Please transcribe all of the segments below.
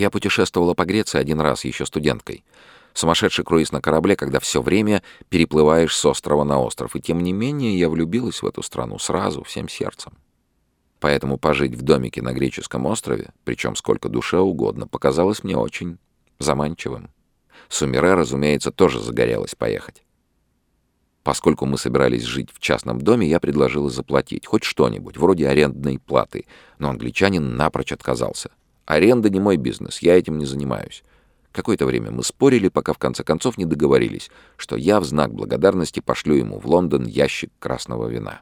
Я путешествовала по Греции один раз, еще студенткой. Сумасшедший круиз на корабле, когда все время переплываешь с острова на остров. И тем не менее я влюбилась в эту страну сразу, всем сердцем. Поэтому пожить в домике на греческом острове, причем сколько душе угодно, показалось мне очень заманчивым. Сумире, разумеется, тоже загорелась поехать. Поскольку мы собирались жить в частном доме, я предложила заплатить хоть что-нибудь, вроде арендной платы, но англичанин напрочь отказался. Аренда не мой бизнес, я этим не занимаюсь. Какое-то время мы спорили, пока в конце концов не договорились, что я в знак благодарности пошлю ему в Лондон ящик красного вина.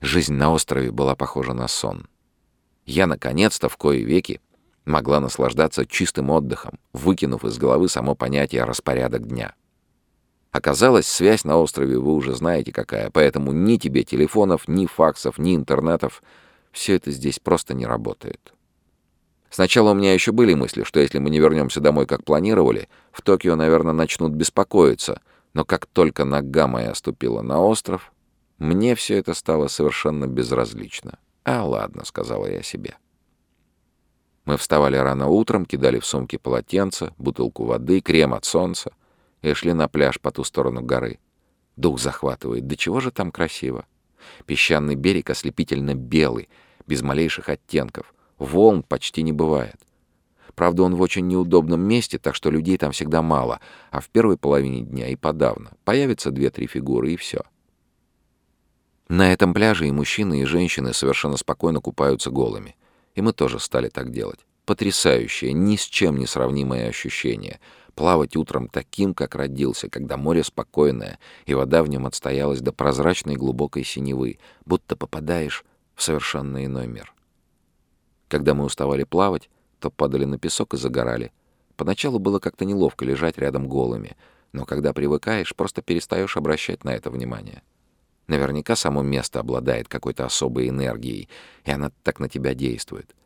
Жизнь на острове была похожа на сон. Я, наконец-то, в кои веки, могла наслаждаться чистым отдыхом, выкинув из головы само понятие «распорядок дня». Оказалось, связь на острове вы уже знаете какая, поэтому ни тебе телефонов, ни факсов, ни интернетов — все это здесь просто не работает. Сначала у меня еще были мысли, что если мы не вернемся домой, как планировали, в Токио, наверное, начнут беспокоиться, но как только нога моя ступила на остров, мне все это стало совершенно безразлично. «А ладно», — сказала я себе. Мы вставали рано утром, кидали в сумки полотенца, бутылку воды, крем от солнца и шли на пляж по ту сторону горы. Дух захватывает. Да чего же там красиво? Песчаный берег ослепительно белый, без малейших оттенков. Волн почти не бывает. Правда, он в очень неудобном месте, так что людей там всегда мало, а в первой половине дня и подавно. Появятся две-три фигуры, и все. На этом пляже и мужчины, и женщины совершенно спокойно купаются голыми. И мы тоже стали так делать. Потрясающее, ни с чем не сравнимое ощущение — плавать утром таким, как родился, когда море спокойное, и вода в нем отстоялась до прозрачной глубокой синевы, будто попадаешь в совершенно иной мир. Когда мы уставали плавать, то падали на песок и загорали. Поначалу было как-то неловко лежать рядом голыми, но когда привыкаешь, просто перестаешь обращать на это внимание. Наверняка само место обладает какой-то особой энергией, и она так на тебя действует.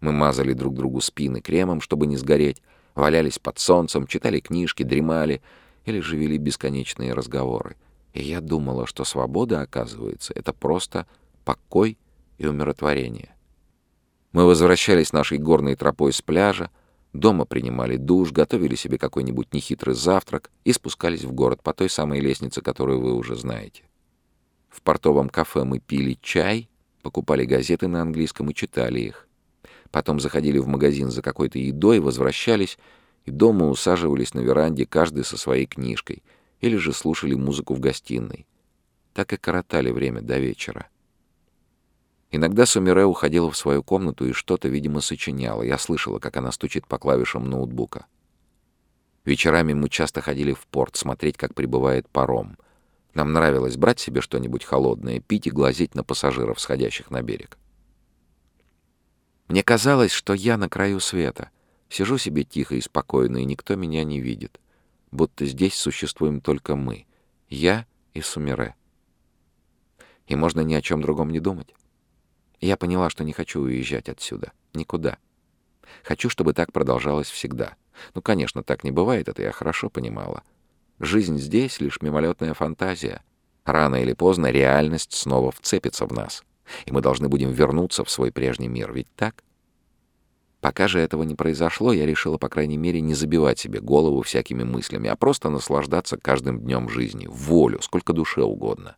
Мы мазали друг другу спины кремом, чтобы не сгореть, валялись под солнцем, читали книжки, дремали или же вели бесконечные разговоры. И я думала, что свобода, оказывается, это просто покой и умиротворение. Мы возвращались нашей горной тропой с пляжа, дома принимали душ, готовили себе какой-нибудь нехитрый завтрак и спускались в город по той самой лестнице, которую вы уже знаете. В портовом кафе мы пили чай, покупали газеты на английском и читали их. Потом заходили в магазин за какой-то едой, возвращались и дома усаживались на веранде, каждый со своей книжкой, или же слушали музыку в гостиной. Так и коротали время до вечера. Иногда Сумире уходила в свою комнату и что-то, видимо, сочиняла. Я слышала, как она стучит по клавишам ноутбука. Вечерами мы часто ходили в порт смотреть, как прибывает паром. Нам нравилось брать себе что-нибудь холодное, пить и глазеть на пассажиров, сходящих на берег. Мне казалось, что я на краю света. Сижу себе тихо и спокойно, и никто меня не видит. Будто здесь существуем только мы. Я и Сумире. И можно ни о чем другом не думать. Я поняла, что не хочу уезжать отсюда. Никуда. Хочу, чтобы так продолжалось всегда. Ну, конечно, так не бывает, это я хорошо понимала. Жизнь здесь — лишь мимолетная фантазия. Рано или поздно реальность снова вцепится в нас и мы должны будем вернуться в свой прежний мир, ведь так? Пока же этого не произошло, я решила, по крайней мере, не забивать себе голову всякими мыслями, а просто наслаждаться каждым днем жизни, волю, сколько душе угодно.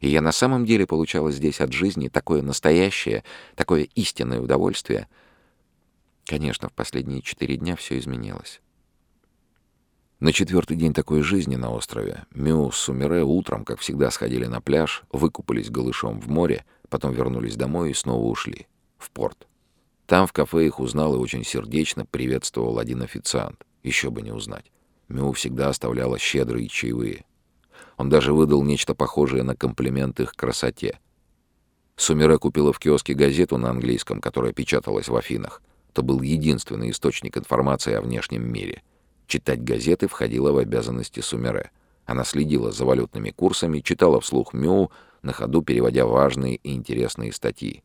И я на самом деле получала здесь от жизни такое настоящее, такое истинное удовольствие. Конечно, в последние четыре дня все изменилось. На четвертый день такой жизни на острове Мю с Сумире утром, как всегда, сходили на пляж, выкупались голышом в море — Потом вернулись домой и снова ушли. В порт. Там в кафе их узнал и очень сердечно приветствовал один официант. Еще бы не узнать. Мю всегда оставляла щедрые чаевые. Он даже выдал нечто похожее на комплимент их красоте. Сумире купила в киоске газету на английском, которая печаталась в Афинах. Это был единственный источник информации о внешнем мире. Читать газеты входило в обязанности Сумире. Она следила за валютными курсами, читала вслух Мю, на ходу переводя важные и интересные статьи.